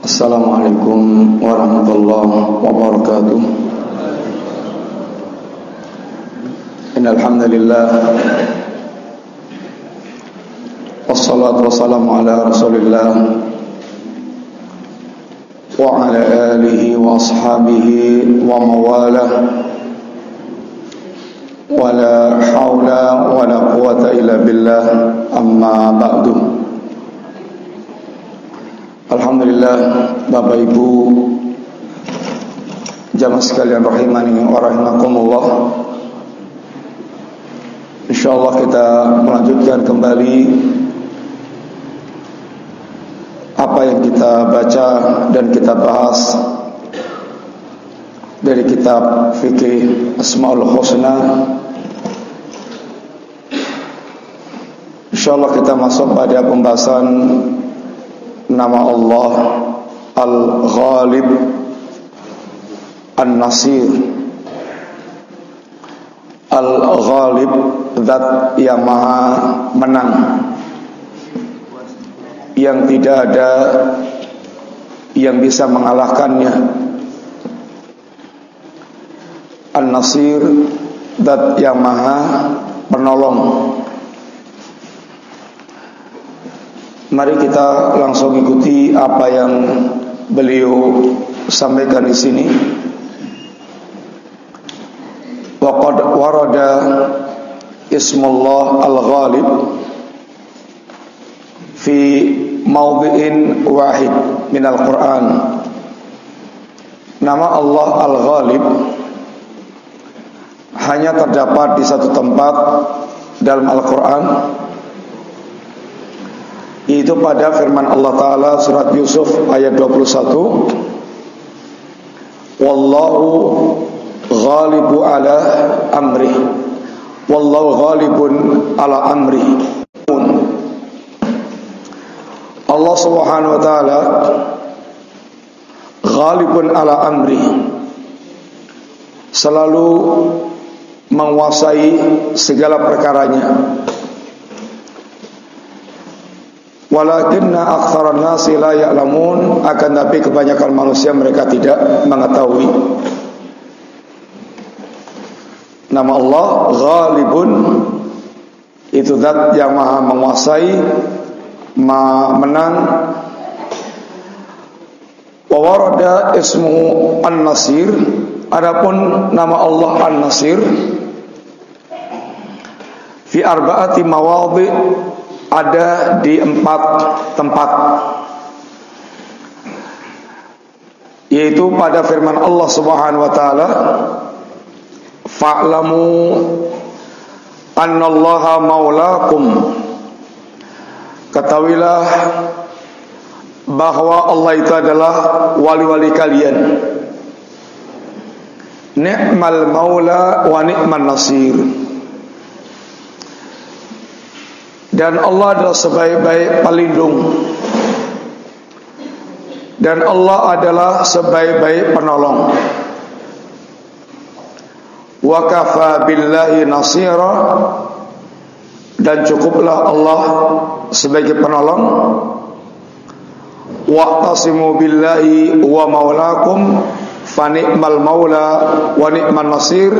Assalamualaikum warahmatullahi wabarakatuh Innal hamdalillah Wassalatu wassalamu ala Rasulillah wa ala alihi wa ashabihi wa mawalah wala haula wala quwata illa billah amma ba'du Alhamdulillah Bapak Ibu jamaah sekalian rahimani wa rahimakumullah Insyaallah kita melanjutkan kembali apa yang kita baca dan kita bahas dari kitab fikih Asmaul Husna. Insyaallah kita masuk pada pembahasan nama Allah Al-Ghalib An-Nasir. Al-Ghalib Zat yang maha menang. Yang tidak ada Yang bisa mengalahkannya. An-Nasir Zat yang maha penolong Mari kita langsung ikuti apa yang beliau sampaikan di sini. Waqad warada ismullah al-ghalib fi mawdi'in wahid min al-Quran. Nama Allah al-ghalib hanya terdapat di satu tempat dalam Al-Quran itu pada firman Allah Ta'ala surat Yusuf ayat 21 Wallahu ghalibu ala amri. Wallahu ghalibun ala amri. Allah Subhanahu wa taala ghalibun ala amri. Selalu menguasai segala perkaranya Walakinna aktsaran nasi la ya'lamun akan tapi kebanyakan manusia mereka tidak mengetahui. Nama Allah Ghalibun itu zat yang maha menguasai, maha menang. Wa warada ismu An-Nasir, adapun nama Allah An-Nasir fi arba'ati mawadhi ada di empat tempat. Yaitu pada firman Allah Subhanahu wa taala fa'lamu annallaha maulakum ketahuilah bahwa Allah itu adalah wali-wali kalian. Ni'mal maula wa ni'man nasir dan Allah adalah sebaik-baik pelindung. Dan Allah adalah sebaik-baik penolong. Wa kafa billahi nasira. Dan cukuplah Allah sebagai penolong. Wa'tasimu billahi wa maulakum. Fa ni'mal maula wa ni'man nasir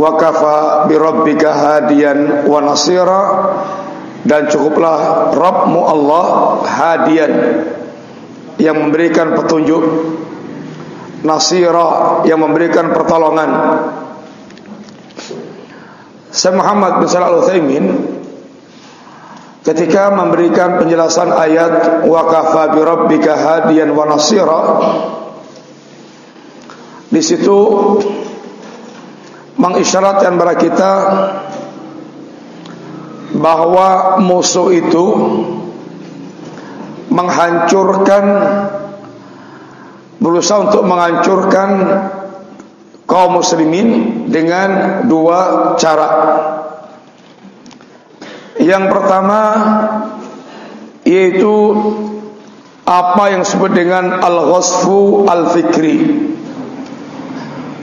wa kafa bi rabbika hadiyan wa nasira. Dan cukuplah Rabbmu Allah hadian yang memberikan petunjuk nasira yang memberikan pertolongan. Syekh Muhammad bin Shalih Al-Utsaimin ketika memberikan penjelasan ayat wa kafa bi rabbika hadiyan wa nasira di situ mengisyaratkan kepada kita bahwa musuh itu menghancurkan berusaha untuk menghancurkan kaum muslimin dengan dua cara. Yang pertama yaitu apa yang disebut dengan al-ghasfu al-fikri.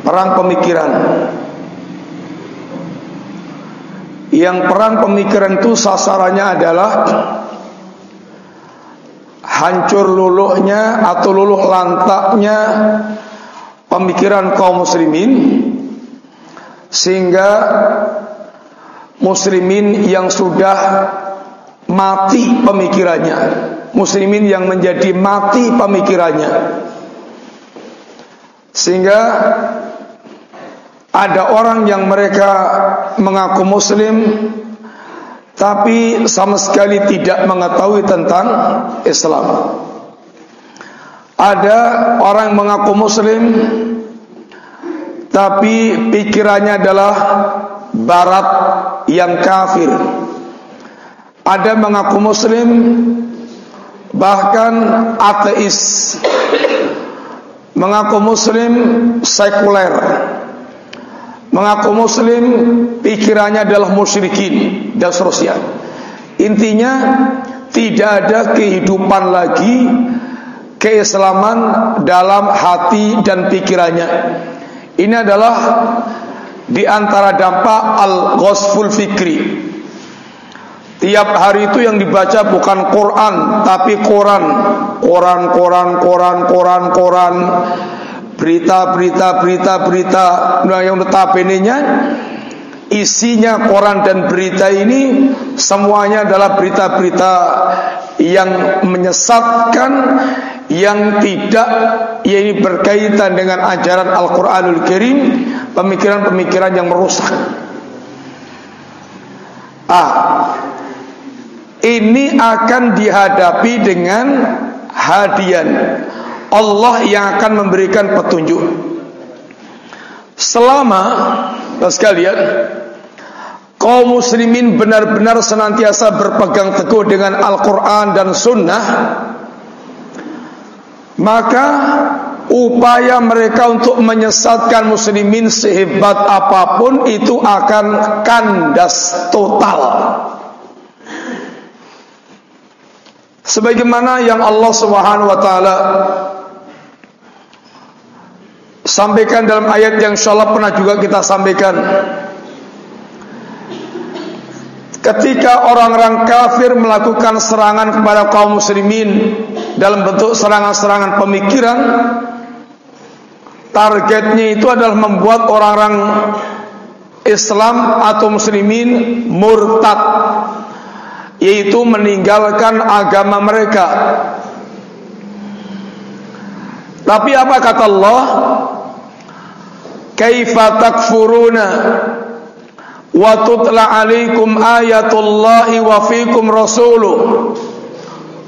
Perang pemikiran. Yang perang pemikiran itu sasarannya adalah hancur luluhnya atau luluh lantaknya pemikiran kaum muslimin sehingga muslimin yang sudah mati pemikirannya muslimin yang menjadi mati pemikirannya. Sehingga ada orang yang mereka mengaku muslim tapi sama sekali tidak mengetahui tentang Islam. Ada orang yang mengaku muslim tapi pikirannya adalah barat yang kafir. Ada mengaku muslim bahkan ateis. Mengaku muslim sekuler mengaku muslim pikirannya adalah musyrikin dan seterusnya. Intinya tidak ada kehidupan lagi keislaman dalam hati dan pikirannya. Ini adalah di antara dampak al-ghasful fikri. Tiap hari itu yang dibaca bukan Quran tapi Quran, Quran, Quran, Quran, Quran, Quran, berita-berita berita-berita nah yang notabene isinya koran dan berita ini semuanya adalah berita-berita yang menyesatkan yang tidak ya ini berkaitan dengan ajaran Al-Qur'anul Karim pemikiran-pemikiran yang merusak. Ah ini akan dihadapi dengan hadian Allah yang akan memberikan petunjuk. Selama sekalian kaum muslimin benar-benar senantiasa berpegang teguh dengan Al-Qur'an dan sunnah maka upaya mereka untuk menyesatkan muslimin sehebat apa pun itu akan kandas total sebagaimana yang Allah Subhanahu wa taala sampaikan dalam ayat yang insyaallah pernah juga kita sampaikan. Ketika orang-orang kafir melakukan serangan kepada kaum muslimin dalam bentuk serangan-serangan pemikiran targetnya itu adalah membuat orang-orang Islam atau muslimin murtad yaitu meninggalkan agama mereka. Tapi apa kata Allah kaifa takfuruna? Wa tutla alaikum ayatullahi wa fikum rasuluh.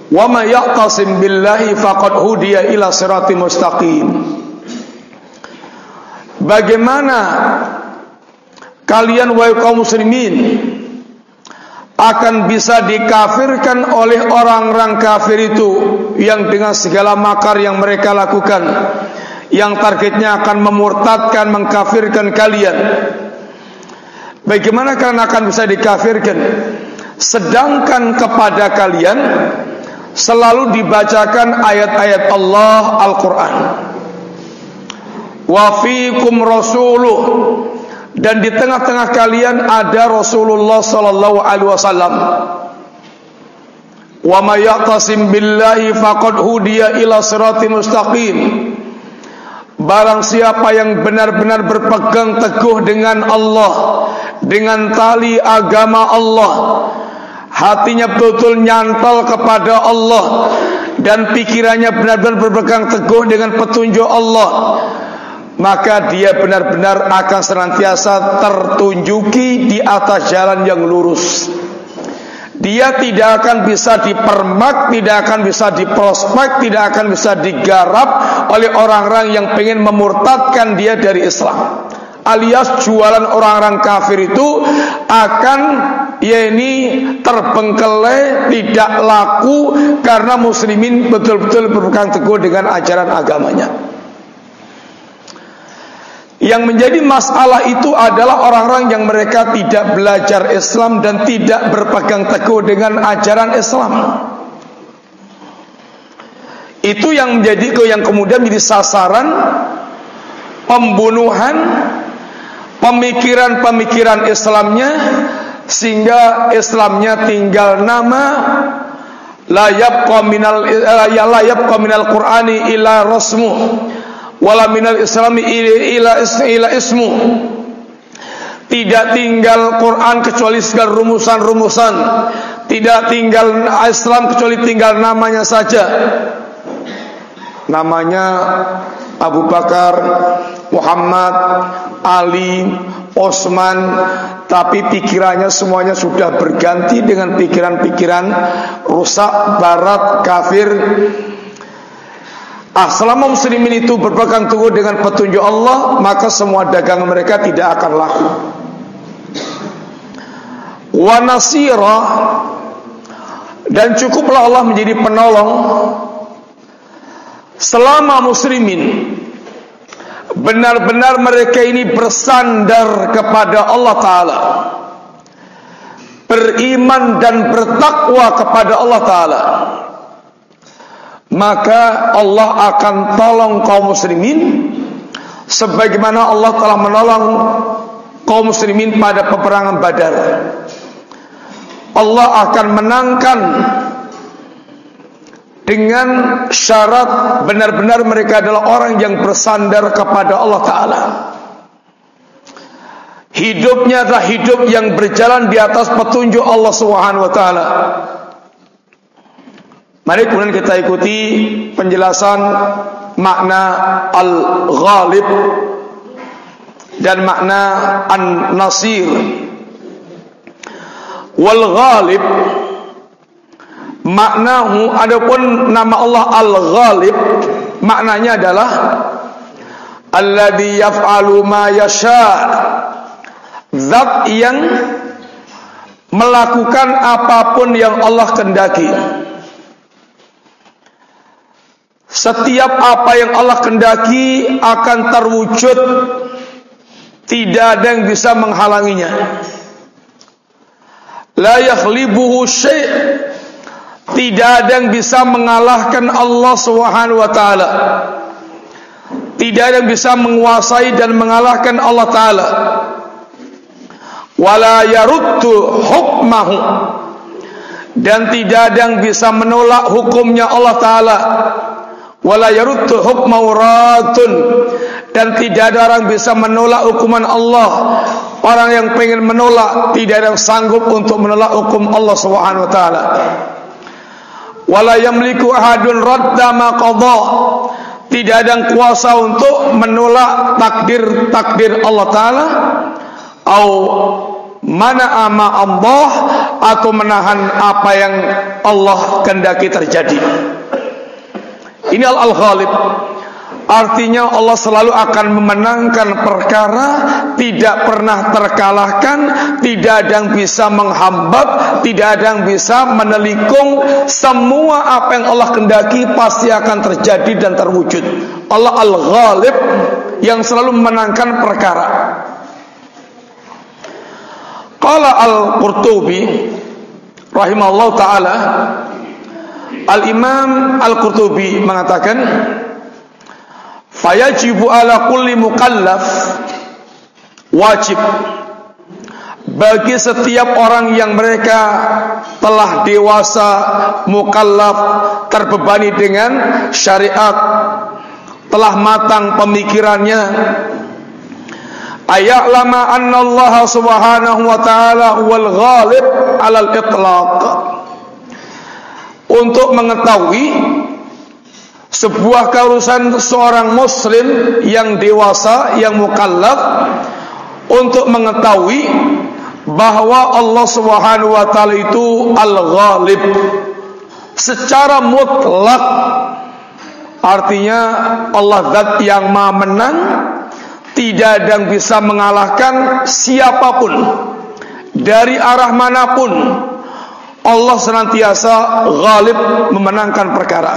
Wa ma yaqtasim billahi faqad hudiya ila sirati mustaqim. Bagaimana kalian wahai kaum muslimin akan bisa dikafirkan oleh orang-orang kafir itu yang dengan segala makar yang mereka lakukan yang targetnya akan memurtadkan, mengkafirkan kalian. Bagaimana kalian akan bisa dikafirkan? Sedangkan kepada kalian selalu dibacakan ayat-ayat Allah Al-Quran. Wa fikum rasuluh dan di tengah-tengah kalian ada Rasulullah sallallahu alaihi wasallam. Wa may yaqtasim billahi faqad hudiya ila siratal mustaqim. Barang siapa yang benar-benar berpegang teguh dengan Allah Dengan tali agama Allah Hatinya betul-betul nyantol kepada Allah Dan pikirannya benar-benar berpegang teguh dengan petunjuk Allah Maka dia benar-benar akan senantiasa tertunjuki di atas jalan yang lurus dia tidak akan bisa dipermak, tidak akan bisa diprospek, tidak akan bisa digarap oleh orang-orang yang ingin memurtadkan dia dari Islam. Alias jualan orang-orang kafir itu akan ya ini terbengkelai, tidak laku karena muslimin betul-betul berpegang teguh dengan ajaran agamanya. Yang menjadi masalah itu adalah orang-orang yang mereka tidak belajar Islam dan tidak berpegang teguh dengan ajaran Islam. Itu yang menjadi yang kemudian menjadi sasaran pembunuhan pemikiran-pemikiran Islamnya sehingga Islamnya tinggal nama la yabqa minal ya la yabqa minal qur'ani ila rasmu wala minal islami ila ila ismu. Tidak tinggal Quran kecuali segala rumusan-rumusan. Tidak tinggal Islam kecuali tinggal namanya saja. Namanya Abu Bakar Muhammad Ali Osman. Tapi pikirannya semuanya sudah berganti dengan pikiran-pikiran rusak barat kafir Ah, selama muslimin itu berpegang teguh dengan petunjuk Allah, maka semua dagangan mereka tidak akan laku. Wa nasira dan cukuplah Allah menjadi penolong. Selama muslimin benar-benar mereka ini bersandar kepada Allah Ta'ala. Beriman dan bertakwa kepada Allah Ta'ala maka Allah akan tolong kaum muslimin sebagaimana Allah telah menolong kaum muslimin pada peperangan Badar. Allah akan menangkan dengan syarat benar-benar mereka adalah orang yang bersandar kepada Allah Ta'ala. Hidupnya adalah hidup yang berjalan di atas petunjuk Allah Subhanahu Wa Ta'ala mari kemudian kita ikuti penjelasan makna al-ghalib dan makna an-nasir. Wal ghalib maknahu adapun nama Allah Al-Ghalib maknanya adalah alladzi yaf'alu ma yasha zat yang melakukan apa pun yang Allah kendaki setiap apa yang Allah kendaki akan terwujud tidak ada yang bisa menghalanginya la yakhlibuhu syai' Tidak ada yang bisa mengalahkan Allah Subhanahu wa taala. Tidak ada yang bisa menguasai dan mengalahkan Allah taala. Wala yaruddu hukmahu. Dan tidak ada yang bisa menolak hukumnya Allah taala. Wala yaruddu hukmahu ratun. Dan tidak ada orang bisa menolak hukuman Allah. Orang yang pengen menolak tidak ada yang sanggup untuk menolak hukum Allah Subhanahu wa taala wala yamliku ahadun radda ma qadha tidak ada yang kuasa untuk menolak takdir-takdir Allah taala au mana ama Allah atau menahan apa yang Allah kehendaki terjadi ini al-ghalib. Artinya Allah selalu akan memenangkan perkara Tidak pernah terkalahkan Tidak ada yang bisa menghambat Tidak ada yang bisa menelikung Semua apa yang Allah kendaki Pasti akan terjadi dan terwujud. Allah Al-Ghalib Yang selalu memenangkan perkara. Qala Al-Qurtubi Rahimahullah Ta'ala Al-Imam Al-Qurtubi mengatakan fayajibu ala kulli mukallaf wajib bagi setiap orang yang mereka telah dewasa mukallaf terbebani dengan syariat telah matang pemikirannya. Ayaklama anna Allah subhanahu wa ta'ala wal ghalib alal itlaq untuk mengetahui sebuah keharusan seorang muslim yang dewasa yang mukallaf untuk mengetahui bahwa Allah Subhanahu wa taala itu al-ghalib. Secara mutlak artinya Allah zat yang maha menang tidak ada yang bisa mengalahkan siapa pun dari arah mana pun Allah senantiasa ghalib memenangkan perkara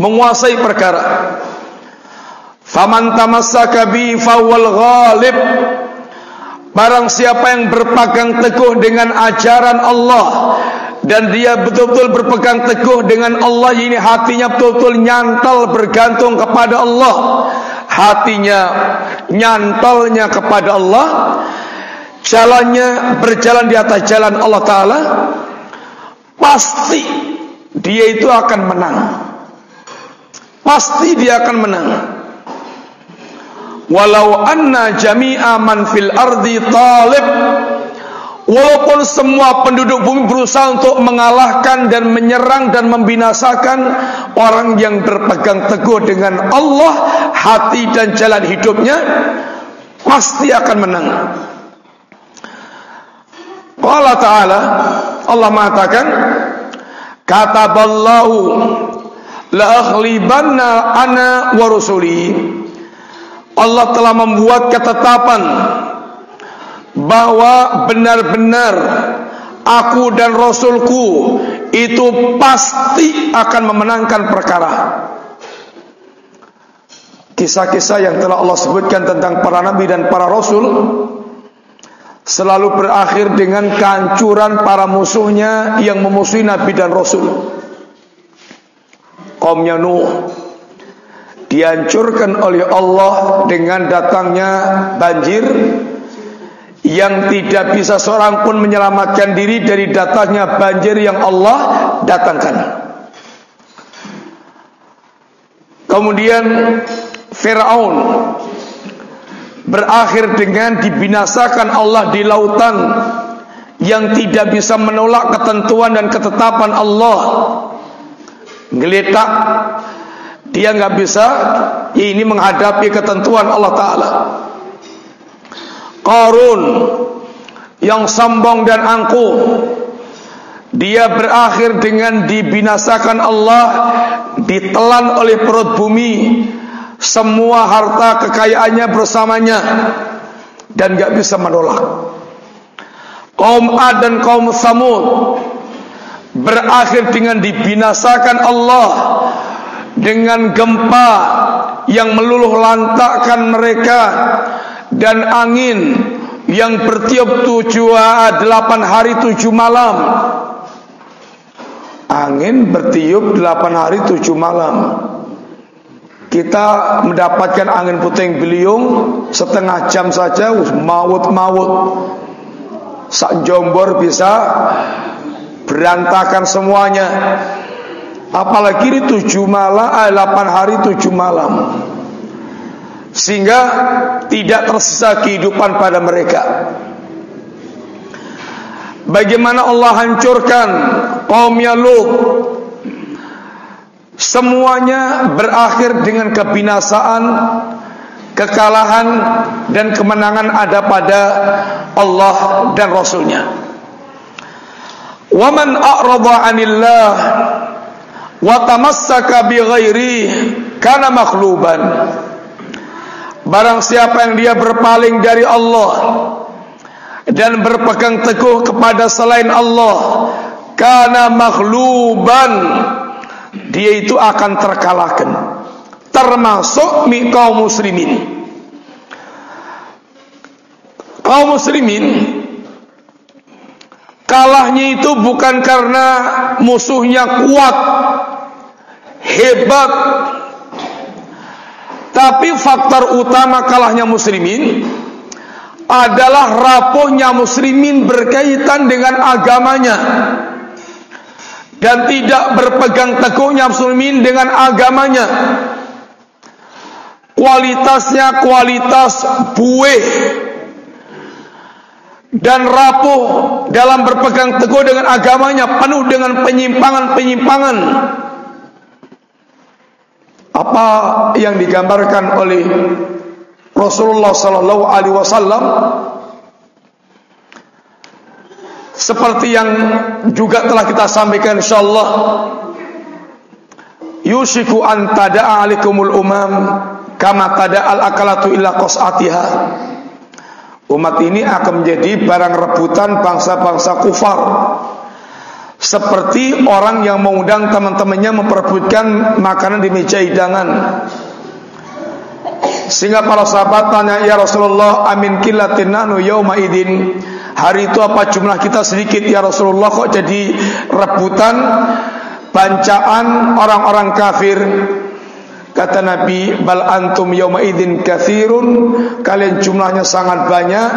menguasai perkara. Faman tamassaka bi fawal ghalib. Barang siapa yang berpegang teguh dengan ajaran Allah dan dia betul-betul berpegang teguh dengan Allah ini hatinya betul-betul nyantal bergantung kepada Allah. Hatinya nyantalnya kepada Allah. Jalannya berjalan di atas jalan Allah taala pasti dia itu akan menang. Pasti dia akan menang. Walau anna jami'a man fil ardi talib Walaupun semua penduduk bumi berusaha untuk mengalahkan dan menyerang dan membinasakan orang yang berpegang teguh dengan Allah, hati dan jalan hidupnya pasti akan menang. Allah Ta'ala Allah mengatakan Kataballahu La ana wa Allah telah membuat ketetapan bahwa benar-benar aku dan rasulku itu pasti akan memenangkan perkara. Kisah-kisah yang telah Allah sebutkan tentang para nabi dan para rasul selalu berakhir dengan kehancuran para musuhnya yang memusuhi nabi dan rasul. Kaumnya Nuh dihancurkan oleh Allah dengan datangnya banjir yang tidak bisa seorang pun menyelamatkan diri dari datangnya banjir yang Allah datangkan. Kemudian Firaun berakhir dengan dibinasakan Allah di lautan yang tidak bisa menolak ketentuan dan ketetapan Allah. Geletak dia nggak bisa ini menghadapi ketentuan Allah Taala. Qarun yang sombong dan angkuh dia berakhir dengan dibinasakan Allah ditelan oleh perut bumi semua harta kekayaannya bersamanya dan gak bisa menolak. Kaum Ad dan kaum Samud berakhir dengan dibinasakan Allah dengan gempa yang meluluh lantakkan mereka dan angin yang bertiup tujuh delapan hari tujuh malam. Angin bertiup delapan hari tujuh malam kita mendapatkan angin puting beliung setengah jam saja maut-maut sak jombor bisa berantakan semuanya. Apalagi ini tujuh malam eh, delapan hari tujuh malam. Sehingga tidak tersisa kehidupan pada mereka. Bagaimana Allah hancurkan kaumnya Lut Semuanya berakhir dengan kebinasaan Kekalahan dan kemenangan ada pada Allah dan Rasulnya. Waman a'rada anillah Wa tamassaka bi ghairi Kana makhluban. Barang siapa yang dia berpaling dari Allah dan berpegang teguh kepada selain Allah, karena makhluban dia itu akan terkalahkan. Termasuk kaum muslimin. Kaum muslimin kalahnya itu bukan karena musuhnya kuat, hebat, tapi faktor utama kalahnya muslimin adalah rapuhnya muslimin berkaitan dengan agamanya dan tidak berpegang teguhnya muslimin dengan agamanya. Kualitasnya kualitas buih dan rapuh dalam berpegang teguh dengan agamanya penuh dengan penyimpangan-penyimpangan apa yang digambarkan oleh Rasulullah sallallahu alaihi wasallam seperti yang juga telah kita sampaikan insyaallah yushiku an tada'a alaikumul umam kama tada'al akalatu illa qas'atiha umat ini akan menjadi barang rebutan bangsa-bangsa kufar seperti orang yang mengundang teman-temannya memperebutkan makanan di meja hidangan. Sehingga para sahabat tanya, "Ya Rasulullah, amin killatin nahnu yauma idin?" Hari itu apa jumlah kita sedikit ya Rasulullah kok jadi rebutan bancaan orang-orang kafir? Kata Nabi, bal antum yawma idzin katsirun, kalian jumlahnya sangat banyak.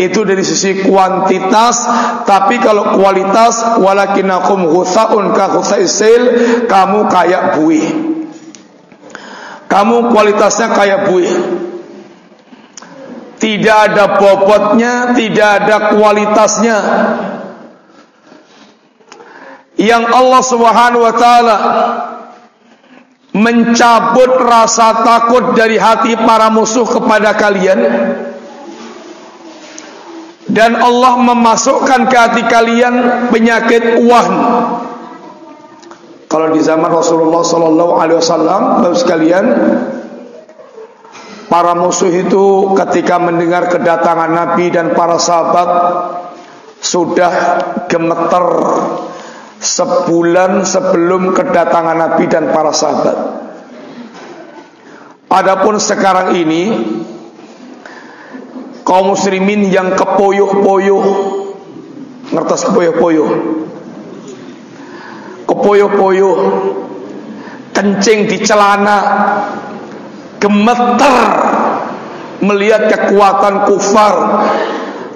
Itu dari sisi kuantitas, tapi kalau kualitas walakinakum ghuthaun ka ghuthaisil, kamu kayak buih. Kamu kualitasnya kayak buih. Tidak ada bobotnya, tidak ada kualitasnya. Yang Allah Subhanahu wa taala mencabut rasa takut dari hati para musuh kepada kalian dan Allah memasukkan ke hati kalian penyakit wahn. Kalau di zaman Rasulullah sallallahu alaihi wasallam, Bapak sekalian, para musuh itu ketika mendengar kedatangan Nabi dan para sahabat sudah gemeter sebulan sebelum kedatangan Nabi dan para sahabat. Adapun sekarang ini kaum muslimin yang kepoyoh-poyoh ngertas kepoyoh-poyoh kepoyoh-poyoh kencing di celana gemeter melihat kekuatan kufar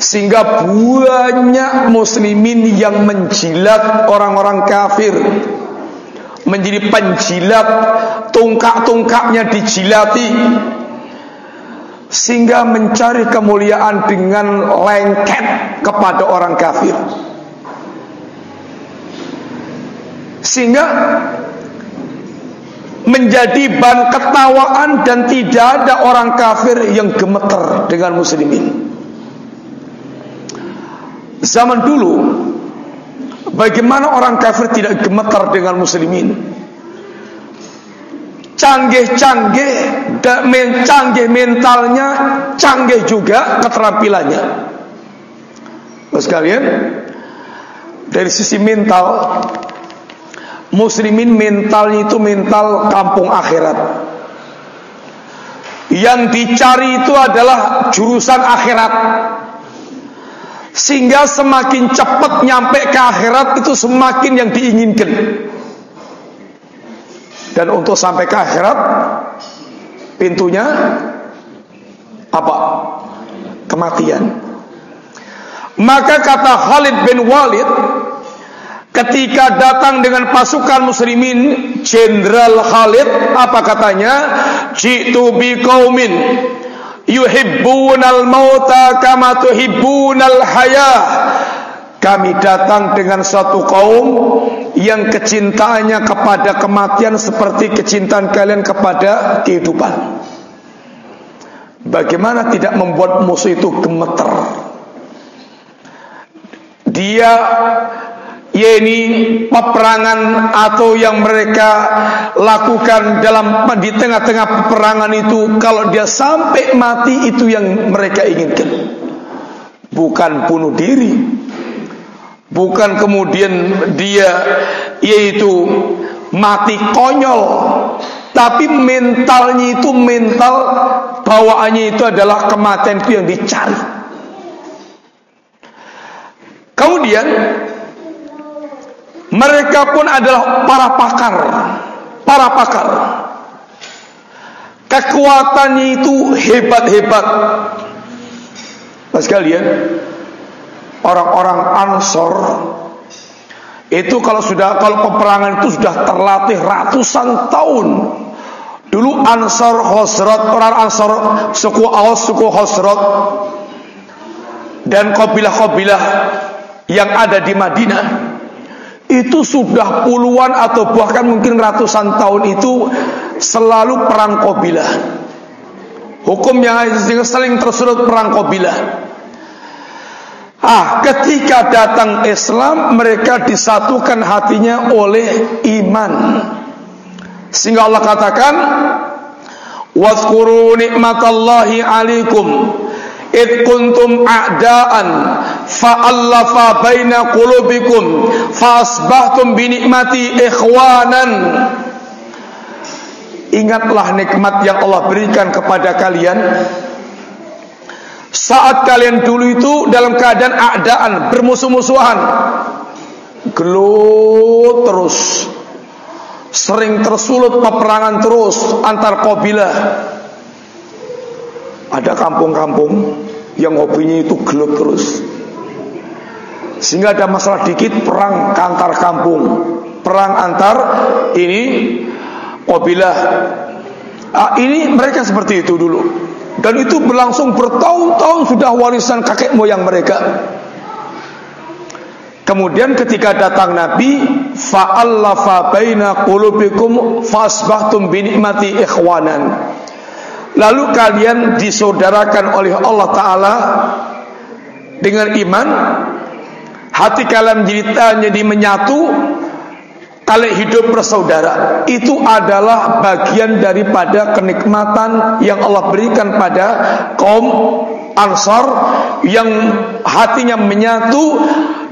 sehingga banyak muslimin yang menjilat orang-orang kafir. Menjadi penjilat tungkak-tungkaknya dijilati sehingga mencari kemuliaan dengan lengket kepada orang kafir. Sehingga menjadi ban ketawaan dan tidak ada orang kafir yang gemeter dengan muslimin. Zaman dulu Bagaimana orang kafir tidak gemetar dengan muslimin? Canggih-canggih Canggih mentalnya Canggih juga keterampilannya. Mas kalian Dari sisi mental Muslimin mentalnya itu mental kampung akhirat Yang dicari itu adalah jurusan akhirat sehingga semakin cepat nyampe ke akhirat itu semakin yang diinginkan. Dan untuk sampai ke akhirat pintunya apa? Kematian. Maka kata Khalid bin Walid ketika datang dengan pasukan muslimin Jenderal Khalid apa katanya? Jitu bi yuhibbunal mauta kama tuhibbunal hayah kami datang dengan satu kaum yang kecintaannya kepada kematian seperti kecintaan kalian kepada kehidupan. Bagaimana tidak membuat musuh itu gemeter? Dia yaitu peperangan atau yang mereka lakukan dalam di tengah-tengah peperangan itu kalau dia sampai mati itu yang mereka inginkan. Bukan bunuh diri. Bukan kemudian dia yaitu mati konyol. Tapi mentalnya itu mental bawaannya itu adalah kematian itu yang dicari. Kemudian mereka pun adalah para pakar, para pakar. Kekuatannya itu hebat-hebat. Mas kalian, orang-orang Ansor itu kalau sudah kalau peperangan itu sudah terlatih ratusan tahun. Dulu Ansor Khosrot, orang Ansor suku Aus, suku Khosrot dan kabilah-kabilah yang ada di Madinah itu sudah puluhan atau bahkan mungkin ratusan tahun itu selalu perang kabilah. Hukum yang sering tersulut perang kabilah. Ah, ketika datang Islam mereka disatukan hatinya oleh iman. Sehingga Allah katakan, "Wadhkuru nikmatallahi 'alaikum id kuntum a'daan fa'allafa baina qulubikum fasbahtum bi nikmati ikhwanan Ingatlah nikmat yang Allah berikan kepada kalian Saat kalian dulu itu dalam keadaan a'daan Bermusuh-musuhan Gelut terus sering tersulut peperangan terus antar kabilah. Ada kampung-kampung yang hobinya itu gelut terus. Sehingga ada masalah dikit perang antar kampung, perang antar ini kabilah. Ah, ini mereka seperti itu dulu. Dan itu berlangsung bertahun-tahun sudah warisan kakek moyang mereka. Kemudian ketika datang Nabi, fa'allafa baina qulubikum fasbahtum bi ni'mati ikhwanan. Lalu kalian disaudarakan oleh Allah taala dengan iman, hati kalian menjadi jadi menyatu, kalian hidup bersaudara. Itu adalah bagian daripada kenikmatan yang Allah berikan pada kaum Ansar yang hatinya menyatu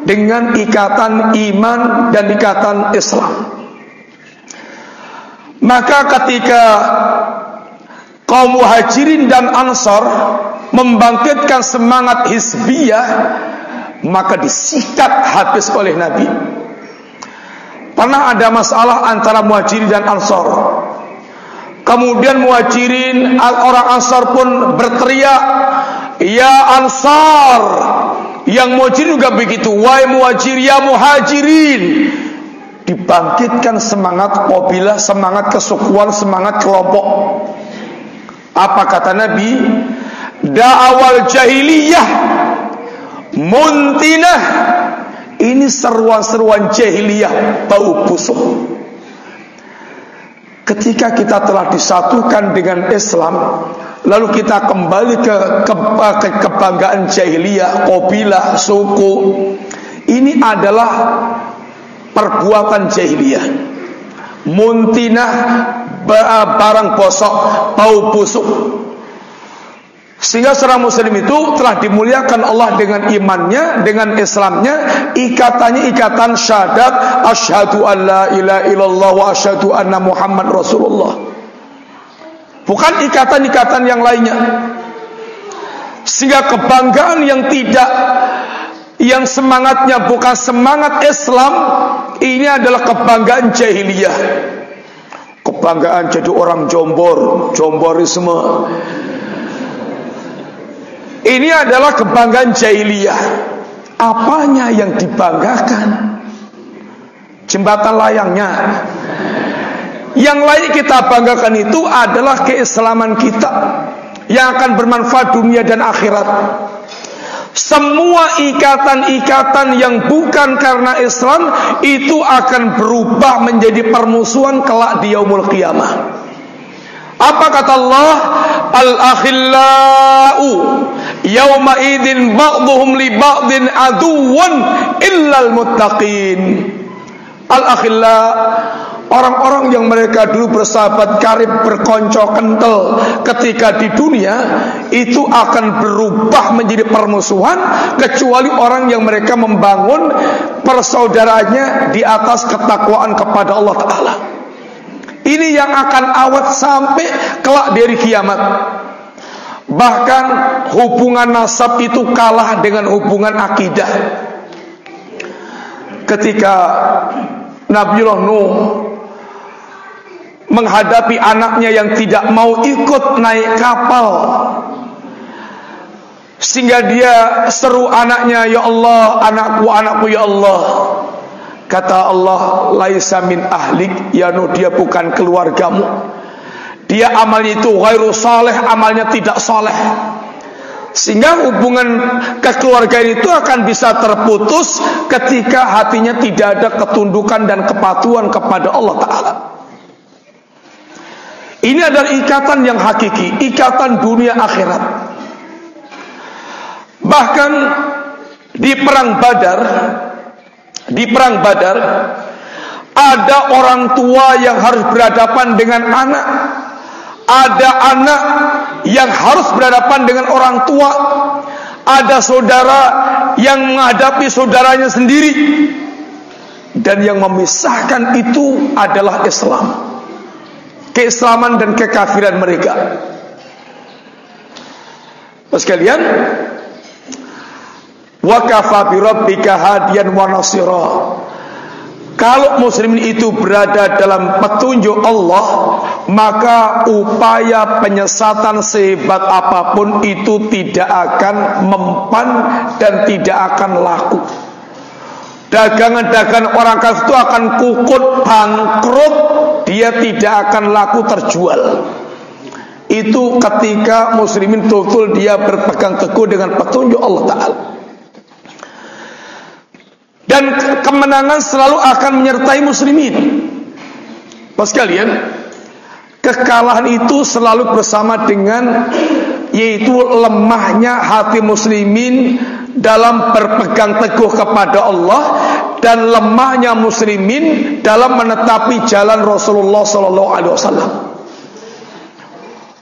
dengan ikatan iman dan ikatan Islam. Maka ketika kaum muhajirin dan ansor membangkitkan semangat hisbiyah, maka disikat habis oleh Nabi. Pernah ada masalah antara muhajirin dan ansor. Kemudian muhajirin orang ansor pun berteriak, Ya ansar, yang muhajirin juga begitu. Wahai muhajir ya muhajirin. Dibangkitkan semangat kabilah, semangat kesukuan, semangat kelompok. Apa kata Nabi? Da'awal jahiliyah muntinah. Ini seruan-seruan jahiliyah bau busuk. Ketika kita telah disatukan dengan Islam, Lalu kita kembali ke, ke, ke kebanggaan jahiliyah, kabilah, suku. Ini adalah perbuatan jahiliyah. Muntinah barang bosok, bau busuk. Sehingga seorang muslim itu telah dimuliakan Allah dengan imannya, dengan Islamnya, ikatannya ikatan syahadat asyhadu alla ilaha illallah wa asyhadu anna Muhammad Rasulullah. Bukan ikatan-ikatan yang lainnya. Sehingga kebanggaan yang tidak yang semangatnya bukan semangat Islam, ini adalah kebanggaan jahiliyah. Kebanggaan jadi orang jombor, jomborisme. Ini adalah kebanggaan jahiliyah. Apanya yang dibanggakan? Jembatan layangnya yang lain kita banggakan itu adalah keislaman kita yang akan bermanfaat dunia dan akhirat. Semua ikatan-ikatan yang bukan karena Islam itu akan berubah menjadi permusuhan kelak di yaumul qiyamah. Apa kata Allah? Al-akhillau yauma idin ba'dhum li ba'din aduwwan muttaqin. Al-akhilla Orang-orang yang mereka dulu bersahabat karib berkonco kental ketika di dunia itu akan berubah menjadi permusuhan kecuali orang yang mereka membangun persaudaraannya di atas ketakwaan kepada Allah Taala. Ini yang akan awet sampai kelak dari kiamat. Bahkan hubungan nasab itu kalah dengan hubungan akidah. Ketika Nabiullah Nuh menghadapi anaknya yang tidak mau ikut naik kapal. Sehingga dia seru anaknya ya Allah anakku anakku ya Allah. Kata Allah laisa min ahlik. Ya no dia bukan keluargamu. Dia amalnya itu ghairu saleh amalnya tidak saleh. Sehingga hubungan kekeluargaan itu akan bisa terputus ketika hatinya tidak ada ketundukan dan kepatuhan kepada Allah Ta'ala ini adalah ikatan yang hakiki, ikatan dunia akhirat. Bahkan di perang Badar, di perang Badar ada orang tua yang harus berhadapan dengan anak. Ada anak yang harus berhadapan dengan orang tua. Ada saudara yang menghadapi saudaranya sendiri. Dan yang memisahkan itu adalah Islam keislaman dan kekafiran mereka. Sekalian, wa kafa bi rabbika hadiyan wa. Kalau muslimin itu berada dalam petunjuk Allah Maka upaya penyesatan sehebat apa pun itu tidak akan mempan dan tidak akan laku Dagangan-dagangan orang kafir itu akan kukut, bangkrut Dia tidak akan laku terjual Itu ketika muslimin betul dia berpegang teguh dengan petunjuk Allah Ta'ala dan kemenangan selalu akan menyertai muslimin. Pas kalian, kekalahan itu selalu bersama dengan yaitu lemahnya hati muslimin dalam berpegang teguh kepada Allah dan lemahnya muslimin dalam menetapi jalan Rasulullah sallallahu alaihi wasallam.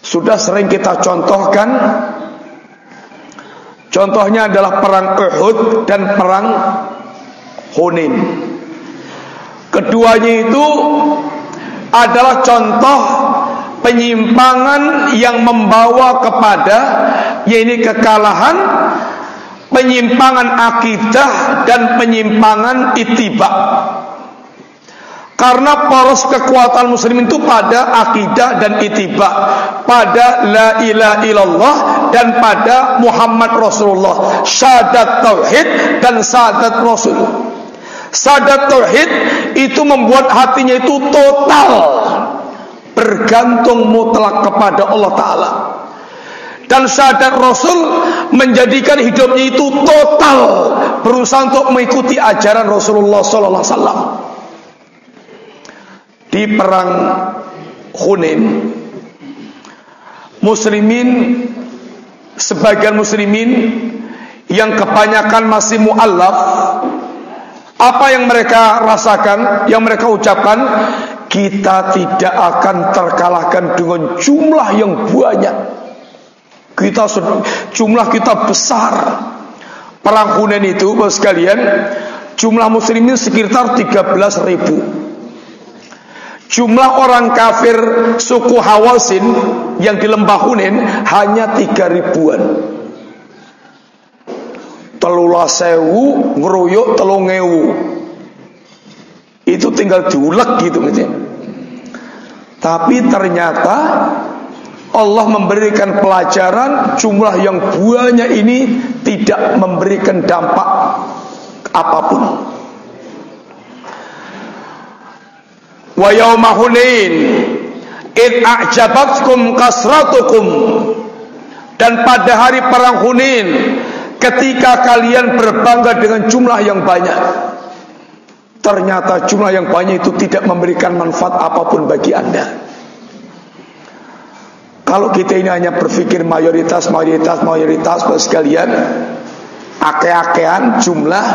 Sudah sering kita contohkan Contohnya adalah perang Uhud dan perang Hunin. Keduanya itu adalah contoh penyimpangan yang membawa kepada yaitu kekalahan, penyimpangan akidah dan penyimpangan ittiba. Karena poros kekuatan muslim itu pada akidah dan itiba Pada la ilaha illallah dan pada Muhammad Rasulullah Syahadat Tauhid dan syahadat Rasul Sadat tauhid itu membuat hatinya itu total bergantung mutlak kepada Allah taala. Dan syahadat Rasul menjadikan hidupnya itu total berusaha untuk mengikuti ajaran Rasulullah sallallahu alaihi wasallam. Di perang Hunain muslimin sebagian muslimin yang kebanyakan masih mualaf apa yang mereka rasakan, yang mereka ucapkan, kita tidak akan terkalahkan dengan jumlah yang banyak. Kita jumlah kita besar. Perang Hunain itu, Bapak sekalian, jumlah muslimin sekitar 13 ribu. Jumlah orang kafir suku Hawasin yang di lembah Hunain hanya 3 ribuan telulah sewu ngeroyok telung ewu itu tinggal diulek gitu gitu tapi ternyata Allah memberikan pelajaran jumlah yang banyak ini tidak memberikan dampak apa pun. Wa yauma hunain id a'jabatkum kasratukum. Dan pada hari perang Hunain Ketika kalian berbangga dengan jumlah yang banyak Ternyata jumlah yang banyak itu tidak memberikan manfaat apa pun bagi anda Kalau kita ini hanya berpikir mayoritas, mayoritas, mayoritas sekalian Ake-akean jumlah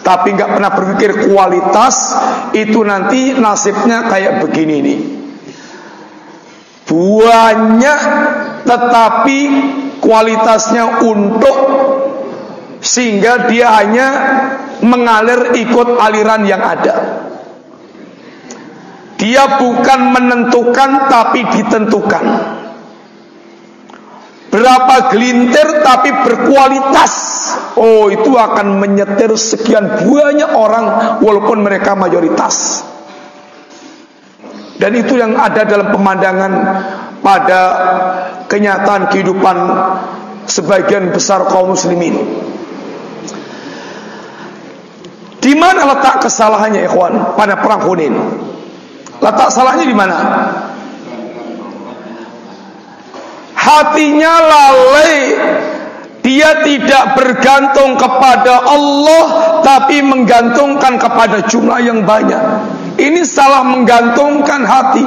Tapi nggak pernah berpikir kualitas Itu nanti nasibnya kayak begini nih Banyak tetapi kualitasnya untuk sehingga dia hanya mengalir ikut aliran yang ada. Dia bukan menentukan tapi ditentukan. Berapa gelintir tapi berkualitas. Oh, itu akan menyetir sekian banyak orang walaupun mereka mayoritas. Dan itu yang ada dalam pemandangan pada kenyataan kehidupan sebagian besar kaum muslimin. Di mana letak kesalahannya ikhwan pada perang Hunain? Letak salahnya di mana? Hatinya lalai dia tidak bergantung kepada Allah tapi menggantungkan kepada jumlah yang banyak. Ini salah menggantungkan hati.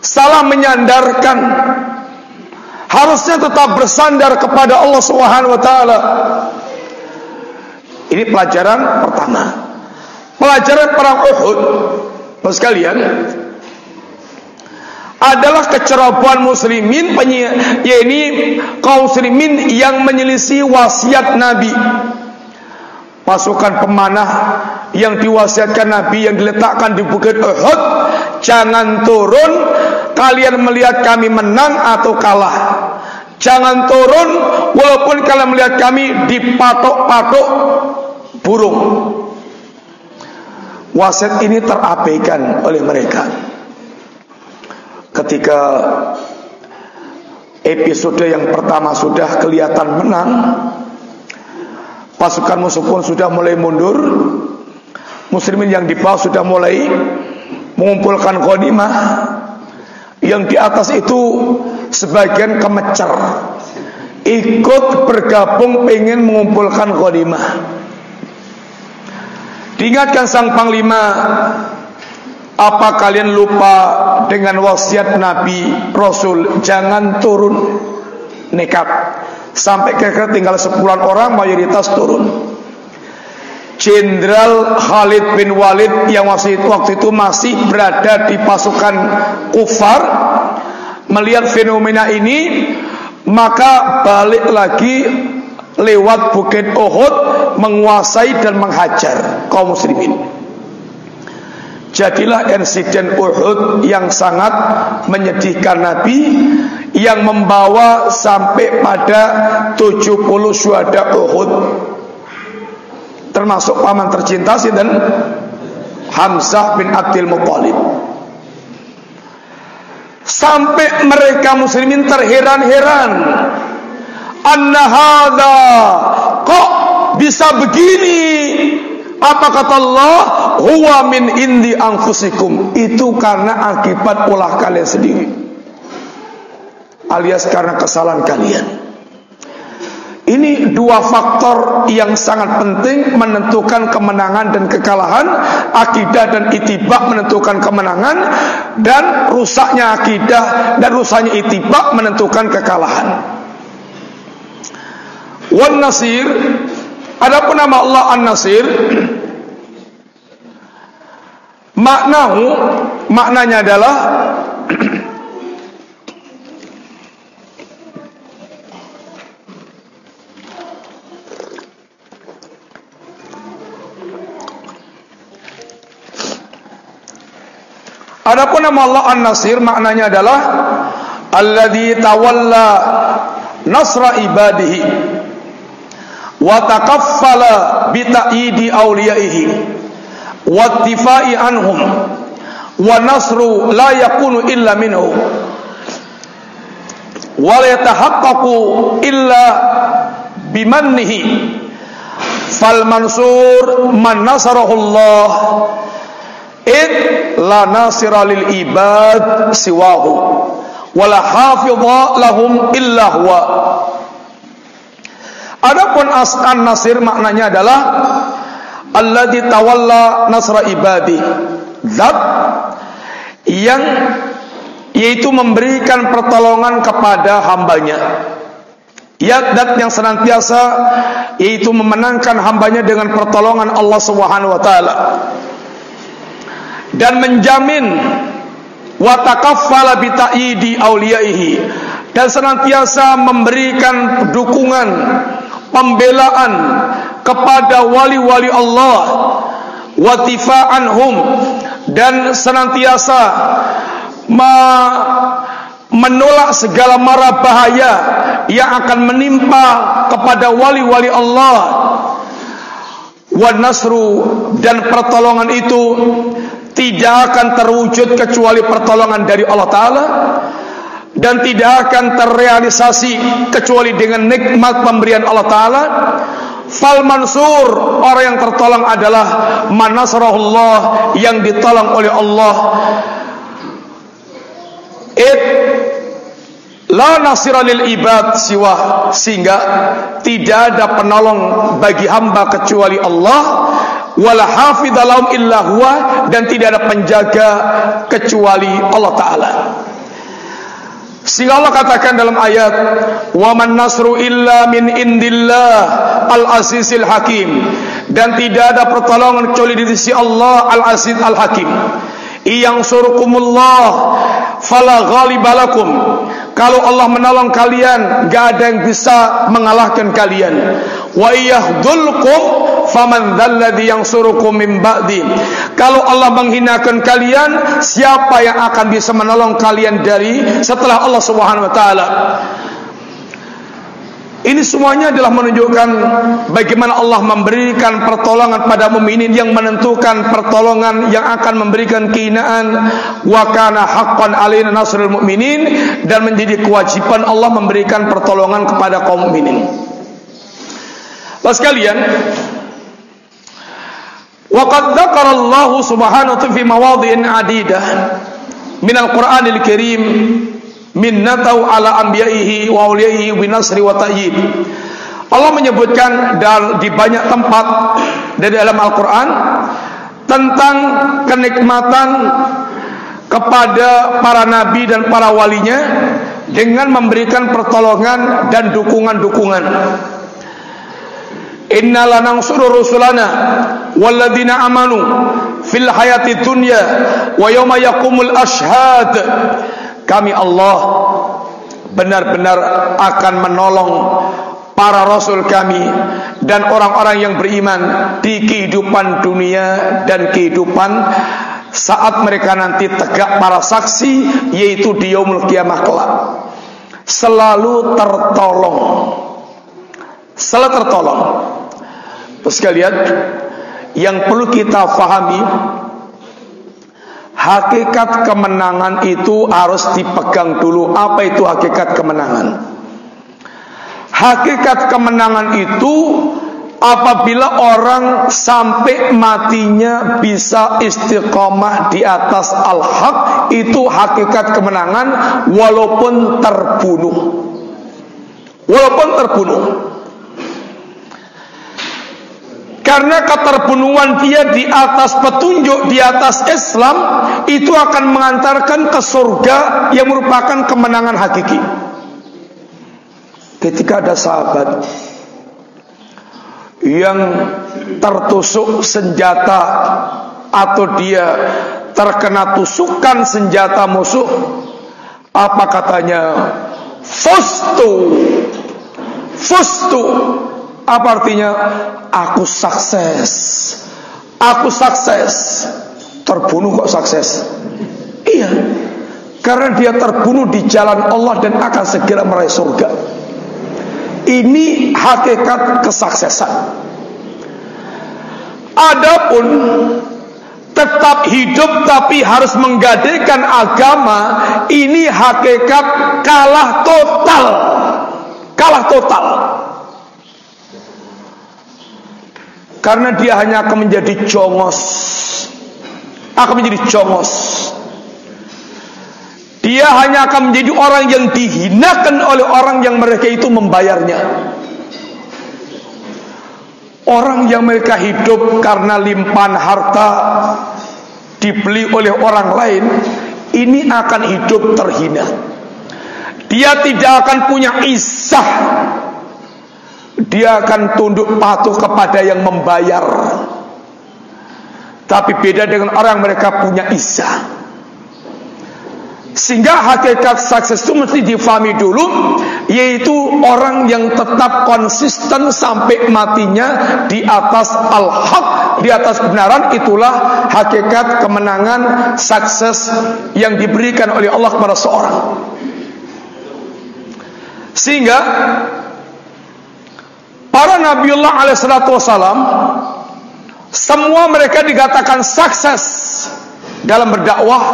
Salah menyandarkan. Harusnya tetap bersandar kepada Allah Subhanahu wa taala. Ini pelajaran pertama. Pelajaran perang Uhud, Bapak sekalian, adalah kecerobohan muslimin yakni kaum muslimin yang menyelisih wasiat Nabi. Pasukan pemanah yang diwasiatkan Nabi yang diletakkan di bukit Uhud, jangan turun kalian melihat kami menang atau kalah. Jangan turun walaupun kalian melihat kami dipatok-patok burung. wasiat ini terabaikan oleh mereka. Ketika episode yang pertama sudah kelihatan menang, pasukan musuh pun sudah mulai mundur, muslimin yang di bawah sudah mulai mengumpulkan ghanimah, yang di atas itu sebagian kemecer ikut bergabung pengen mengumpulkan ghanimah. Diingatkan sang panglima, apa kalian lupa dengan wasiat Nabi Rasul jangan turun nekat sampai kira-kira tinggal sepuluhan orang mayoritas turun. Jenderal Khalid bin Walid yang waktu itu, waktu itu masih berada di pasukan kufar melihat fenomena ini maka balik lagi lewat Bukit Uhud menguasai dan menghajar kaum muslimin. Jadilah insiden Uhud yang sangat menyedihkan Nabi yang membawa sampai pada 70 syuhada Uhud termasuk paman tercinta dan Hamzah bin Abdul Muthalib. Sampai mereka muslimin terheran-heran. Anna hadha kok bisa begini? Apa kata Allah? Huwa min indi anfusikum. Itu karena akibat ulah kalian sendiri. Alias karena kesalahan kalian. Ini dua faktor yang sangat penting menentukan kemenangan dan kekalahan. Akidah dan itibak menentukan kemenangan dan rusaknya akidah dan rusaknya itibak menentukan kekalahan. Wan Nasir, adapun nama Allah An Nasir, maknahu maknanya adalah Adapun nama Allah An-Nasir maknanya adalah alladzi tawalla nasra ibadihi wa takaffala bi ta'idi awliyaihi wa tifai anhum. Wa nasru la yakunu illa minhu. Wa la yatahaqqaqu illa bimannihi. Fal mansur man nasarahu Allah id la nasira lil ibad siwahu. Wala hafidha lahum illa huwa. Adapun as'an nasir maknanya adalah alladzi tawalla nasra ibadi. Zat yang yaitu memberikan pertolongan kepada hambanya. Ya dat yang senantiasa yaitu memenangkan hambanya dengan pertolongan Allah Subhanahu wa taala. Dan menjamin wa takaffala bi ta'idi dan senantiasa memberikan dukungan pembelaan kepada wali-wali Allah wa tifa'anhum dan senantiasa menolak segala mara bahaya yang akan menimpa kepada wali-wali Allah. Wa nasru dan pertolongan itu tidak akan terwujud kecuali pertolongan dari Allah Ta'ala dan tidak akan terrealisasi kecuali dengan nikmat pemberian Allah Ta'ala. Fal mansur orang yang tertolong adalah manasrahullah yang ditolong oleh Allah. It la nasira lil ibad siwa. Sehingga tidak ada penolong bagi hamba kecuali Allah. Wala hafidha lahum illa huwa. Dan tidak ada penjaga kecuali Allah taala. Sehingga Allah katakan dalam ayat wa man nasru illa min indillah al azizil hakim. Dan tidak ada pertolongan kecuali di sisi Allah al aziz al hakim. Iyang surukumullah fala ghalibalakum kalau Allah menolong kalian gak ada yang bisa mengalahkan kalian wa yahdulkum faman dzalladzi yansurukum min ba'di. Kalau Allah menghinakan kalian siapa yang akan bisa menolong kalian dari setelah Allah Subhanahu wa taala? Ini semuanya adalah menunjukkan bagaimana Allah memberikan pertolongan pada mukminin yang menentukan pertolongan yang akan memberikan kehinaan. Wa kana haqqan alaina nasrul mukminin dan menjadi kewajiban Allah memberikan pertolongan kepada kaum mukminin. Bapak sekalian, wa qad dzakara Allah subhanahu wa ta'ala fi mawadhi'in adidah min al-Qur'anil Karim minnatau ala anbiya'ihi wa awliyaihi binasri wa ta'yid Allah menyebutkan di banyak tempat dari dalam Al-Quran tentang kenikmatan kepada para nabi dan para walinya dengan memberikan pertolongan dan dukungan-dukungan. Inna lanansuru rusulana walladzina amanu fil hayati dunya wa yawma yaqumul ashhad. Kami Allah benar-benar akan menolong para rasul kami dan orang-orang yang beriman di kehidupan dunia dan kehidupan saat mereka nanti tegak para saksi yaitu di yaumul kiamah kelak. Selalu tertolong. Selalu tertolong sekalian yang perlu kita fahami Hakikat kemenangan itu harus dipegang dulu. Apa itu hakikat kemenangan? Hakikat kemenangan itu apabila orang sampai matinya bisa istiqomah di atas al-haq itu hakikat kemenangan walaupun terbunuh. Walaupun terbunuh. Karena keterbunuhan dia di atas petunjuk, di atas Islam Itu akan mengantarkan ke surga yang merupakan kemenangan hakiki. Ketika ada sahabat Yang tertusuk senjata Atau dia terkena tusukan senjata musuh Apa katanya? Fustu. Fustu Apa artinya? Aku sukses. Aku sukses. Terbunuh kok sukses? Iya. Karena dia terbunuh di jalan Allah Dan akan segera meraih surga. Ini hakikat kesuksesan. Adapun tetap hidup tapi harus menggadaikan agama ini hakikat kalah total. Kalah total Karena dia hanya akan menjadi jongos. Akan menjadi jongos. Dia hanya akan menjadi orang yang dihinakan oleh orang yang mereka itu membayarnya. Orang yang mereka hidup karena limpahan harta Dibeli oleh orang lain Ini akan hidup terhina. Dia tidak akan punya isah dia akan tunduk patuh kepada yang membayar. Tapi beda dengan orang mereka punya isa. Sehingga hakikat sukses itu mesti difahami dulu Yaitu orang yang tetap konsisten sampai matinya Di atas al-haq Di atas kebenaran Itulah hakikat kemenangan sukses Yang diberikan oleh Allah kepada seorang Sehingga Para Nabiullah alaihissalatu wassalam Semua mereka dikatakan sukses Dalam berdakwah.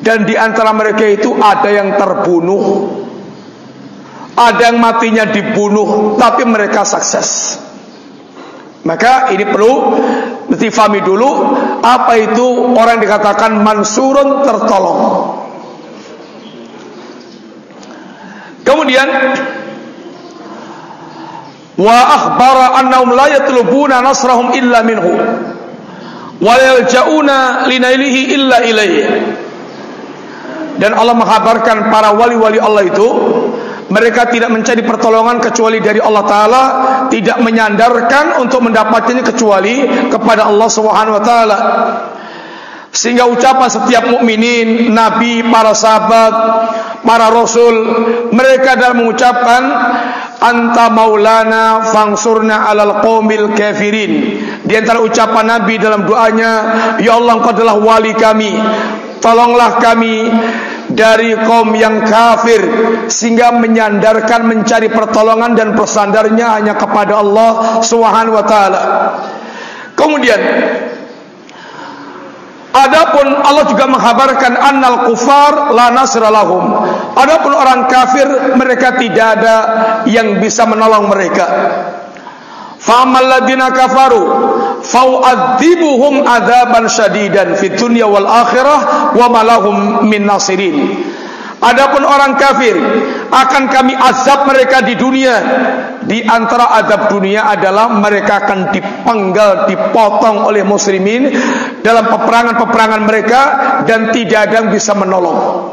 Dan di antara mereka itu ada yang terbunuh Ada yang matinya dibunuh Tapi mereka sukses. Maka ini perlu Difahami dulu Apa itu orang yang dikatakan mansurun tertolong. Kemudian wa akhbara annahum la yatlubuna nasrahum illa minhu. Wa yalja'una linailihi illa ilaihi dan Allah menghabarkan para wali-wali Allah itu mereka tidak mencari pertolongan kecuali dari Allah taala tidak menyandarkan untuk mendapatkannya kecuali kepada Allah Subhanahu wa taala. Sehingga ucapan setiap mukminin, nabi, para sahabat, para rasul mereka dalam mengucapkan anta maulana fangsurna alal qaumil kafirin di antara ucapan nabi dalam doanya ya Allah engkau adalah wali kami tolonglah kami dari kaum yang kafir sehingga menyandarkan mencari pertolongan dan persandarnya hanya kepada Allah Subhanahu wa taala. Kemudian Adapun Allah juga menghabarkan annal kufar la nasralahum. Adapun orang kafir mereka tidak ada yang bisa menolong mereka. Famal ladina kafaru fau'adzibuhum adzaban syadidan fid dunya wal akhirah wa malahum min nasirin. Adapun orang kafir akan kami azab mereka di dunia. Di antara azab dunia adalah mereka akan dipenggal, dipotong oleh muslimin dalam peperangan-peperangan mereka dan tidak ada yang bisa menolong.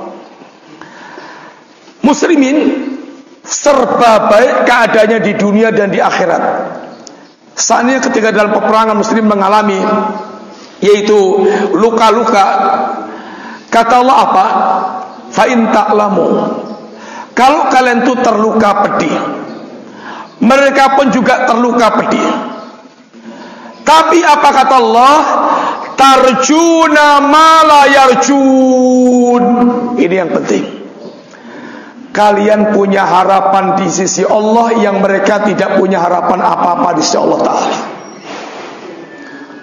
Muslimin serba baik keadaannya di dunia dan di akhirat. Saatnya ketika dalam peperangan muslim mengalami yaitu luka-luka kata Allah apa? Fa in ta'lamu. Kalau kalian tuh terluka pedih. Mereka pun juga terluka pedih. Tapi apa kata Allah? Tarjuna mala yarjun. Ini yang penting. Kalian punya harapan di sisi Allah yang mereka tidak punya harapan apa-apa di sisi Allah Ta'ala.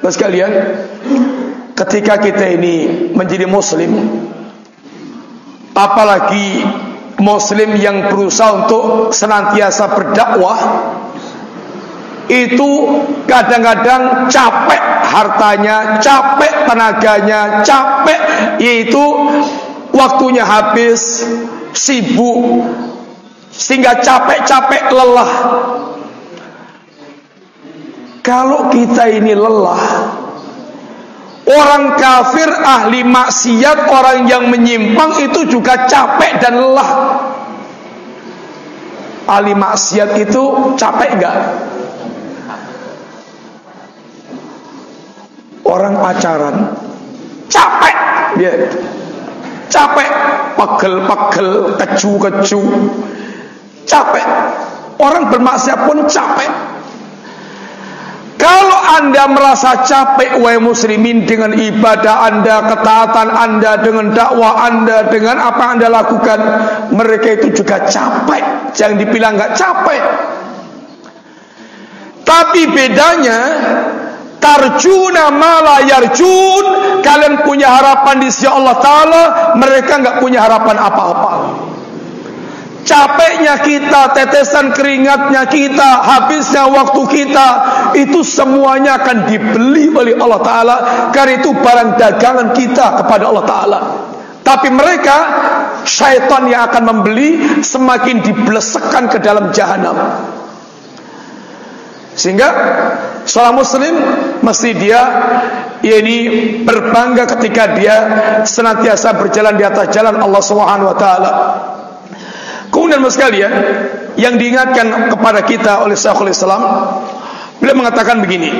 Terus kalian, ketika kita ini menjadi muslim, apalagi muslim yang berusaha untuk senantiasa berdakwah itu kadang-kadang capek hartanya, capek tenaganya, capek yaitu waktunya habis, sibuk sehingga capek-capek lelah. Kalau kita ini lelah, Orang kafir ahli maksiat Orang yang menyimpang itu juga capek dan lelah. Ahli maksiat itu capek enggak? Orang pacaran Capek dia. Capek Pegel-pegel Keju-keju. Capek. Orang bermaksiat pun capek kalau anda merasa capek wahai muslimin dengan ibadah anda, ketaatan anda, dengan dakwah anda, dengan apa anda lakukan, mereka itu juga capek. Jangan dibilang nggak capek. Tapi bedanya tarjuna mala yarjun, kalian punya harapan di sisi Allah taala, mereka nggak punya harapan apa-apa. Capeknya kita, tetesan keringatnya kita, habisnya waktu kita, itu semuanya akan dibeli oleh Allah Ta'ala. Karena itu barang dagangan kita kepada Allah Ta'ala. Tapi mereka, syaitan yang akan membeli, semakin diblesekan ke dalam jahanam. Sehingga seorang muslim mesti dia ini berbangga ketika dia senantiasa berjalan di atas jalan Allah Subhanahu wa taala. Mas sekalian yang diingatkan kepada kita oleh Syekhul Islam beliau mengatakan begini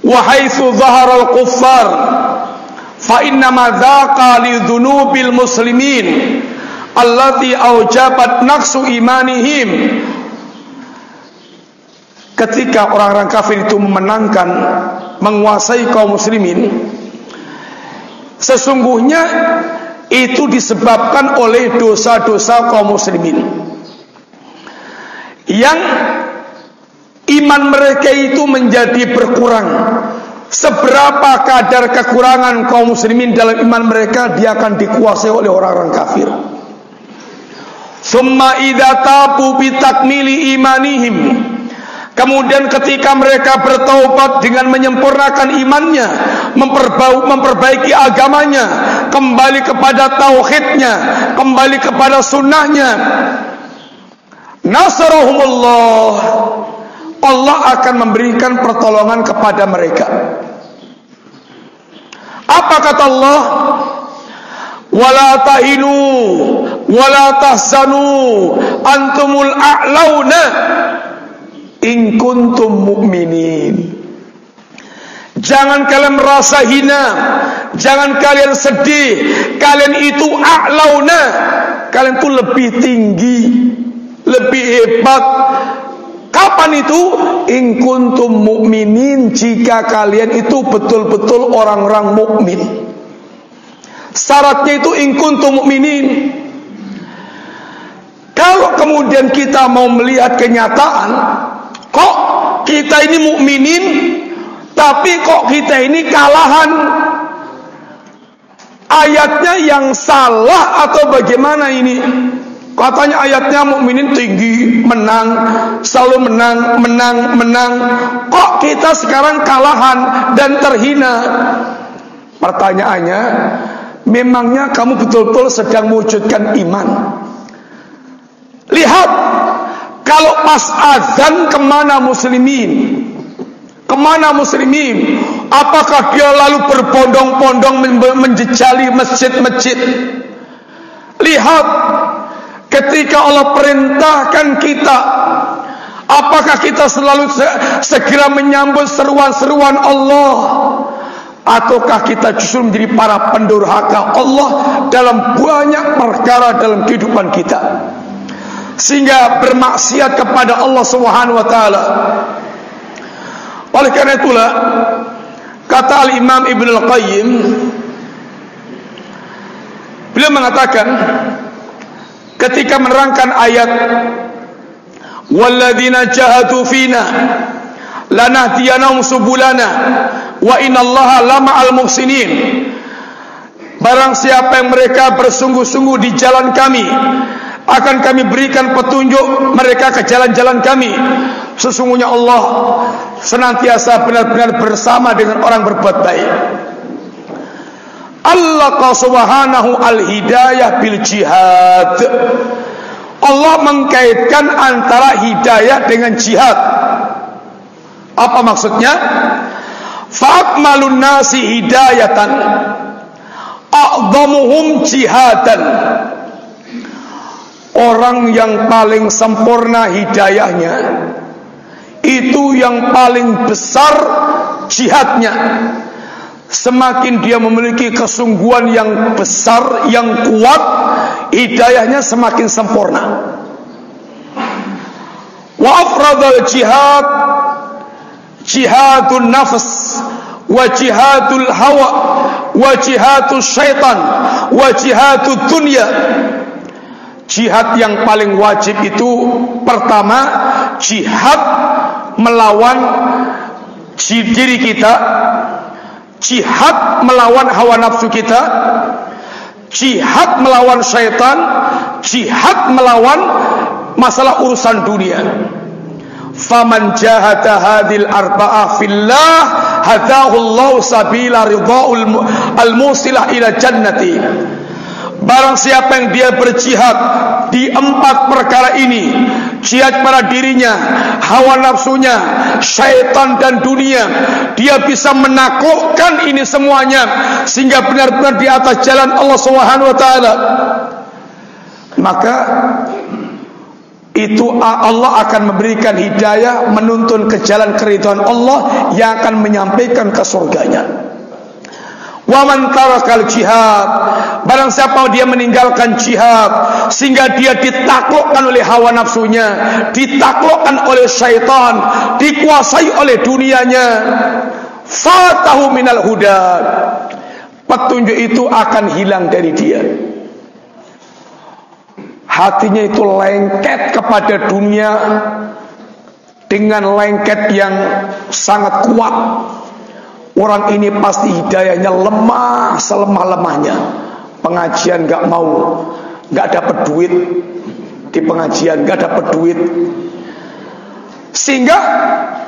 Wahai dhahara al-kuffar fa inna ma dhaqa li dhunubil muslimin allati aujabat naqsu imanihim. Ketika orang-orang kafir itu memenangkan menguasai kaum muslimin sesungguhnya itu disebabkan oleh dosa-dosa kaum muslimin. Yang iman mereka itu menjadi berkurang. Seberapa kadar kekurangan kaum muslimin dalam iman mereka dia akan dikuasai oleh orang-orang kafir. Summa idza tabu bi takmili imanihim Kemudian ketika mereka bertaubat dengan menyempurnakan imannya, memperbaiki agamanya, kembali kepada tauhidnya, kembali kepada sunnahnya, nasarahumullah, Allah akan memberikan pertolongan kepada mereka. Apa kata Allah? Wala tahinu, wala tahzanu, antumul a'launa in kuntum mu'minin. Jangan kalian merasa hina. Jangan kalian sedih. Kalian itu a'launa. Kalian itu lebih tinggi. Lebih hebat. Kapan itu? In kuntum mu'minin. Jika kalian itu betul-betul orang-orang mukmin. Syaratnya itu in kuntum mukminin. Kalau kemudian kita mau melihat kenyataan, kok kita ini mukminin, tapi kok kita ini kalahan? Ayatnya yang salah atau bagaimana ini? Katanya ayatnya mukminin tinggi, menang, selalu menang, menang, menang. Kok kita sekarang kalahan dan terhina? Pertanyaannya, memangnya kamu betul-betul sedang mewujudkan iman? Lihat, kalau pas azan ke mana muslimin? Ke mana muslimin? Apakah dia lalu berbondong-bondong menjejali masjid-masjid? Lihat, ketika Allah perintahkan kita, apakah kita selalu segera menyambut seruan-seruan Allah? Ataukah kita justru menjadi para pendurhaka Allah dalam banyak perkara dalam kehidupan kita? Sehingga bermaksiat kepada Allah Subhanahu wa taala. Oleh karena itulah kata Al-Imam Ibnu Al-Qayyim beliau mengatakan ketika menerangkan ayat walladzina jahadu fina lanahdiyanahum subulana wa innallaha lama'al muhsinin barang siapa yang mereka bersungguh-sungguh di jalan kami akan kami berikan petunjuk mereka ke jalan-jalan kami sesungguhnya Allah senantiasa benar-benar bersama dengan orang berbuat baik. Allah subhanahu al-hidayah bil jihad. Allah mengkaitkan antara hidayah dengan jihad. Apa maksudnya? Fa'akmalun nasi hidayatan A'zamuhum jihadan Orang yang paling sempurna hidayahnya. Itu yang paling besar jihadnya. Semakin dia memiliki kesungguhan yang besar yang kuat hidayahnya semakin sempurna. Wa afradal jihad jihadun nafs wa jihadul hawa wa jihadul syaitan wa jihadul dunya jihad yang paling wajib itu pertama jihad melawan diri kita jihad melawan hawa nafsu kita jihad melawan syaitan jihad melawan masalah urusan dunia. Faman jahada hadil arba'ah fillah hadahu Allah sabila ridhaul al-musilah ila jannati Barang siapa yang dia berjihad di empat perkara ini, jihad pada dirinya, hawa nafsunya, syaitan dan dunia, dia bisa menaklukkan ini semuanya sehingga benar-benar di atas jalan Allah Subhanahu wa taala. Maka itu Allah akan memberikan hidayah menuntun ke jalan keridhaan Allah yang akan menyampaikan ke surganya. Wa man tarakal jihad. Barang siapa dia meninggalkan jihad Sehingga dia ditaklukkan oleh hawa nafsunya Ditaklukkan oleh syaitan Dikuasai oleh dunianya Fatahu minal huda. Petunjuk itu akan hilang dari dia. Hatinya itu lengket kepada dunia Dengan lengket yang sangat kuat Orang ini pasti hidayahnya lemah selemah-lemahnya. Pengajian gak mau, gak dapat duit di pengajian, gak dapat duit. Sehingga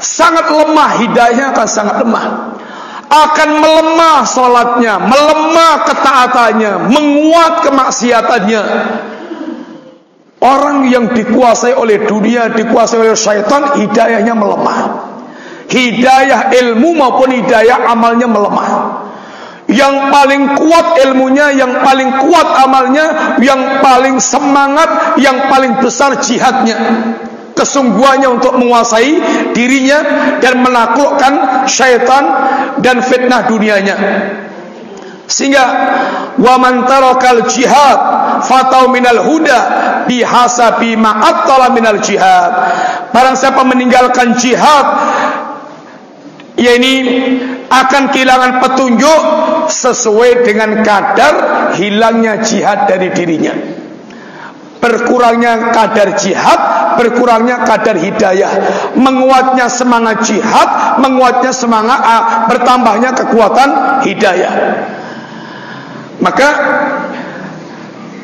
sangat lemah hidayahnya akan sangat lemah. Akan melemah sholatnya, melemah ketaatannya, menguat kemaksiatannya. Orang yang dikuasai oleh dunia, dikuasai oleh syaitan, hidayahnya melemah hidayah ilmu maupun hidayah amalnya melemah. Yang paling kuat ilmunya, yang paling kuat amalnya, yang paling semangat, yang paling besar jihadnya. Kesungguhannya untuk menguasai dirinya dan menaklukkan syaitan dan fitnah dunianya. Sehingga wa man tarakal jihad fatau minal huda bihasabi ma'attala minal jihad. Barang siapa meninggalkan jihad yakni akan kehilangan petunjuk sesuai dengan kadar hilangnya jihad dari dirinya. Berkurangnya kadar jihad berkurangnya kadar hidayah. Menguatnya semangat jihad menguatnya semangat uh, bertambahnya kekuatan hidayah. Maka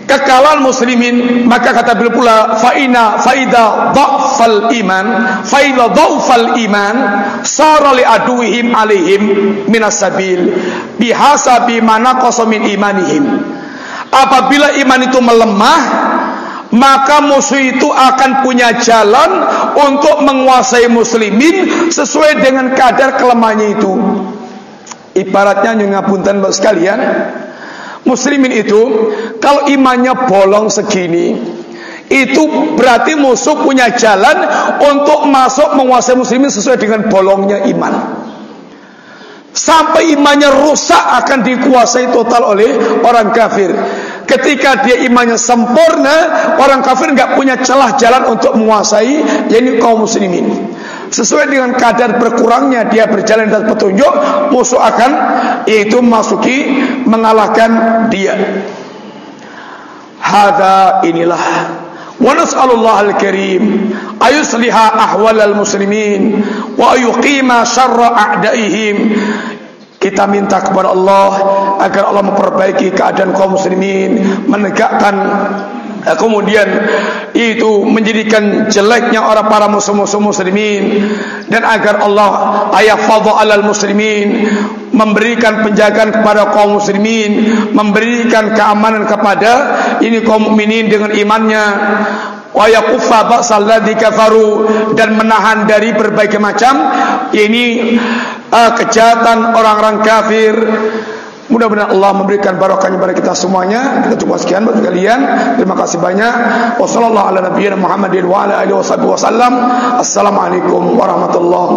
kekalahan muslimin maka kata beliau pula faina faida dhafal iman faida dhafal iman sara li aduhim alaihim minas sabil bihasabi mana min imanihim. Apabila iman itu melemah maka musuh itu akan punya jalan untuk menguasai muslimin sesuai dengan kadar kelemahannya itu. Ibaratnya nyungapunten sekalian muslimin itu kalau imannya bolong segini itu berarti musuh punya jalan untuk masuk menguasai muslimin sesuai dengan bolongnya iman. Sampai imannya rusak akan dikuasai total oleh orang kafir. Ketika dia imannya sempurna orang kafir nggak punya celah jalan untuk menguasai yakni kaum muslimin sesuai dengan kadar berkurangnya dia berjalan dan petunjuk musuh akan yaitu masuki mengalahkan dia. Hada inilah. Wa nas'alullah al-karim ayusliha ahwal al-muslimin wa yuqima syarra a'daihim. Kita minta kepada Allah agar Allah memperbaiki keadaan kaum muslimin menegakkan kemudian itu menjadikan jeleknya orang para musuh-musuh muslimin dan agar Allah ayat fadha alal muslimin memberikan penjagaan kepada kaum muslimin memberikan keamanan kepada ini kaum mukminin dengan imannya. Wa yakuffa ba'sal ladzi kafaru dan menahan dari berbagai macam ini uh, kejahatan orang-orang kafir Mudah-mudahan Allah memberikan barokahnya kepada kita semuanya. Kita cukup sekian buat kalian. Terima kasih banyak. Wassalamualaikum warahmatullahi. Assalamualaikum warahmatullahi wabarakatuh.